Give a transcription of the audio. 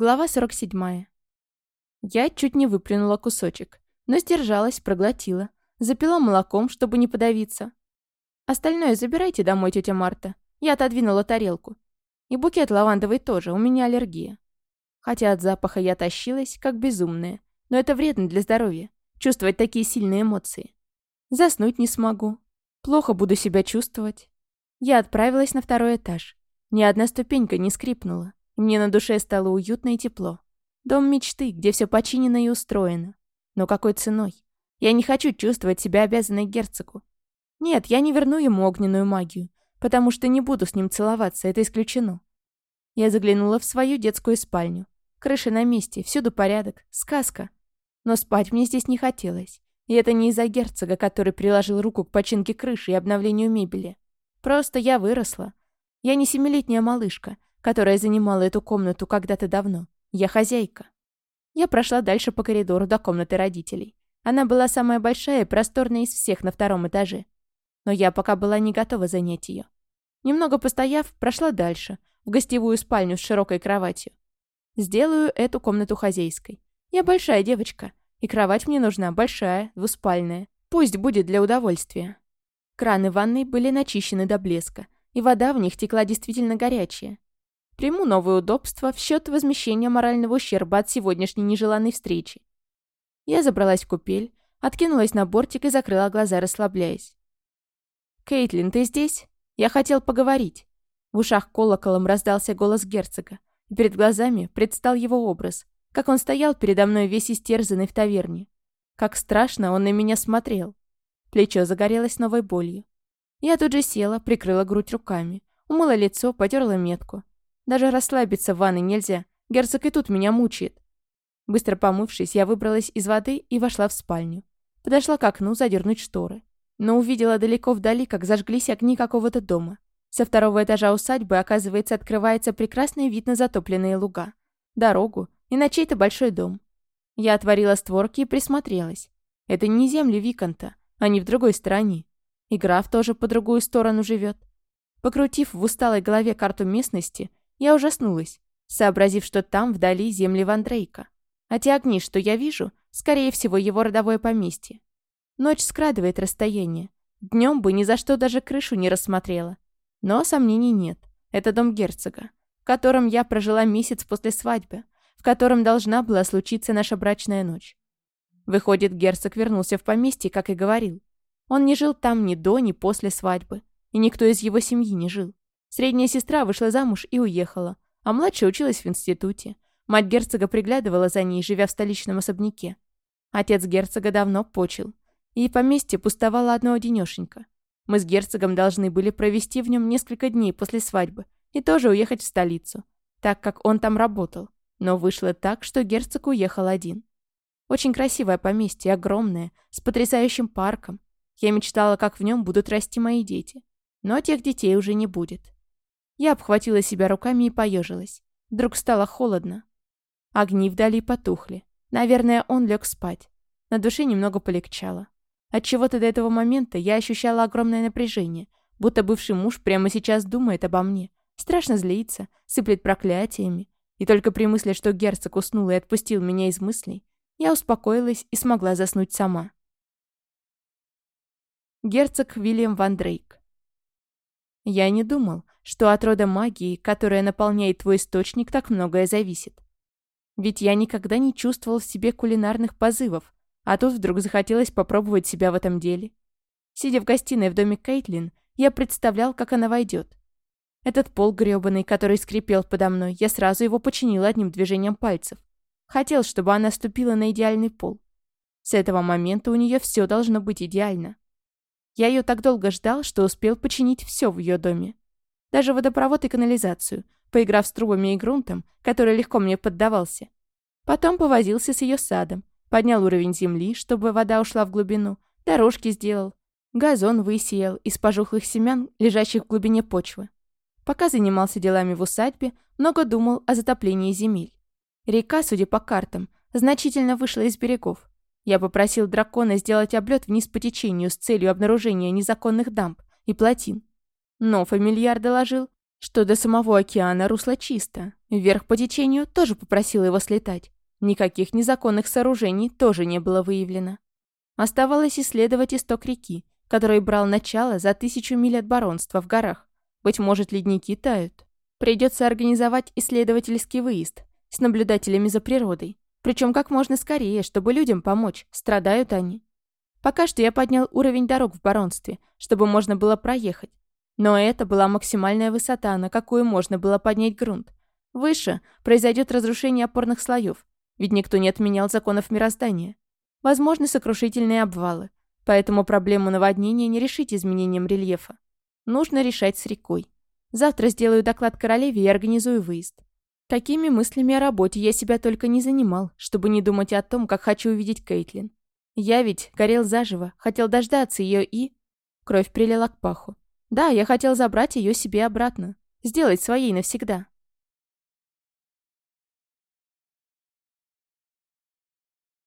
Глава 47. Я чуть не выплюнула кусочек, но сдержалась, проглотила. Запила молоком, чтобы не подавиться. Остальное забирайте домой, тетя Марта. Я отодвинула тарелку. И букет лавандовый тоже, у меня аллергия. Хотя от запаха я тащилась, как безумная. Но это вредно для здоровья. Чувствовать такие сильные эмоции. Заснуть не смогу. Плохо буду себя чувствовать. Я отправилась на второй этаж. Ни одна ступенька не скрипнула. Мне на душе стало уютно и тепло. Дом мечты, где все починено и устроено. Но какой ценой? Я не хочу чувствовать себя обязанной герцогу. Нет, я не верну ему огненную магию, потому что не буду с ним целоваться, это исключено. Я заглянула в свою детскую спальню. Крыша на месте, всюду порядок, сказка. Но спать мне здесь не хотелось. И это не из-за герцога, который приложил руку к починке крыши и обновлению мебели. Просто я выросла. Я не семилетняя малышка, которая занимала эту комнату когда-то давно. Я хозяйка. Я прошла дальше по коридору до комнаты родителей. Она была самая большая и просторная из всех на втором этаже. Но я пока была не готова занять ее. Немного постояв, прошла дальше, в гостевую спальню с широкой кроватью. Сделаю эту комнату хозяйской. Я большая девочка, и кровать мне нужна большая, двуспальная. Пусть будет для удовольствия. Краны ванной были начищены до блеска, и вода в них текла действительно горячая. Приму новые удобства в счет возмещения морального ущерба от сегодняшней нежеланной встречи. Я забралась в купель, откинулась на бортик и закрыла глаза, расслабляясь. «Кейтлин, ты здесь? Я хотел поговорить». В ушах колоколом раздался голос герцога, перед глазами предстал его образ, как он стоял передо мной весь истерзанный в таверне. Как страшно он на меня смотрел. Плечо загорелось новой болью. Я тут же села, прикрыла грудь руками, умыла лицо, потерла метку. Даже расслабиться в ванной нельзя. Герцог и тут меня мучает. Быстро помывшись, я выбралась из воды и вошла в спальню. Подошла к окну задернуть шторы. Но увидела далеко вдали, как зажглись огни какого-то дома. Со второго этажа усадьбы, оказывается, открывается прекрасный вид на затопленные луга, дорогу и на чей-то большой дом. Я отворила створки и присмотрелась. Это не земли Виконта, они в другой стороне. И граф тоже по другую сторону живет. Покрутив в усталой голове карту местности, я ужаснулась, сообразив, что там вдали земли Ван Дрейка. А те огни, что я вижу, скорее всего, его родовое поместье. Ночь скрадывает расстояние. Днем бы ни за что даже крышу не рассмотрела. Но сомнений нет. Это дом герцога, в котором я прожила месяц после свадьбы, в котором должна была случиться наша брачная ночь. Выходит, герцог вернулся в поместье, как и говорил. Он не жил там ни до, ни после свадьбы. И никто из его семьи не жил. Средняя сестра вышла замуж и уехала, а младшая училась в институте. Мать герцога приглядывала за ней, живя в столичном особняке. Отец герцога давно почил. И поместье пустовало одно одинешенько. Мы с герцогом должны были провести в нем несколько дней после свадьбы и тоже уехать в столицу, так как он там работал. Но вышло так, что герцог уехал один. Очень красивое поместье, огромное, с потрясающим парком. Я мечтала, как в нем будут расти мои дети. Но тех детей уже не будет. Я обхватила себя руками и поежилась. Вдруг стало холодно. Огни вдали потухли. Наверное, он лег спать. На душе немного полегчало. От чего-то до этого момента я ощущала огромное напряжение, будто бывший муж прямо сейчас думает обо мне. Страшно злится, сыплет проклятиями. И только при мысли, что герцог уснул и отпустил меня из мыслей, я успокоилась и смогла заснуть сама. Герцог Вильям Ван Дрейк. Я не думал, что от рода магии, которая наполняет твой источник, так многое зависит. Ведь я никогда не чувствовал в себе кулинарных позывов, а тут вдруг захотелось попробовать себя в этом деле. Сидя в гостиной в доме Кейтлин, я представлял, как она войдет. Этот пол грёбаный, который скрипел подо мной, я сразу его починил одним движением пальцев. Хотел, чтобы она ступила на идеальный пол. С этого момента у нее все должно быть идеально. Я ее так долго ждал, что успел починить все в ее доме. Даже водопровод и канализацию, поиграв с трубами и грунтом, который легко мне поддавался. Потом повозился с ее садом, поднял уровень земли, чтобы вода ушла в глубину, дорожки сделал, газон высеял из пожухлых семян, лежащих в глубине почвы. Пока занимался делами в усадьбе, много думал о затоплении земель. Река, судя по картам, значительно вышла из берегов. Я попросил дракона сделать облет вниз по течению с целью обнаружения незаконных дамб и плотин. Но фамильяр доложил, что до самого океана русло чисто. Вверх по течению тоже попросила его слетать. Никаких незаконных сооружений тоже не было выявлено. Оставалось исследовать исток реки, который брал начало за тысячу миль от баронства в горах. Быть может, ледники тают. Придется организовать исследовательский выезд с наблюдателями за природой. Причем как можно скорее, чтобы людям помочь. Страдают они. Пока что я поднял уровень дорог в баронстве, чтобы можно было проехать. Но это была максимальная высота, на какую можно было поднять грунт. Выше произойдет разрушение опорных слоев, ведь никто не отменял законов мироздания. Возможны сокрушительные обвалы, поэтому проблему наводнения не решить изменением рельефа. Нужно решать с рекой. Завтра сделаю доклад королеве и организую выезд. Такими мыслями о работе я себя только не занимал, чтобы не думать о том, как хочу увидеть Кейтлин. Я ведь горел заживо, хотел дождаться ее и... Кровь прилила к паху. Да, я хотел забрать ее себе обратно. Сделать своей навсегда.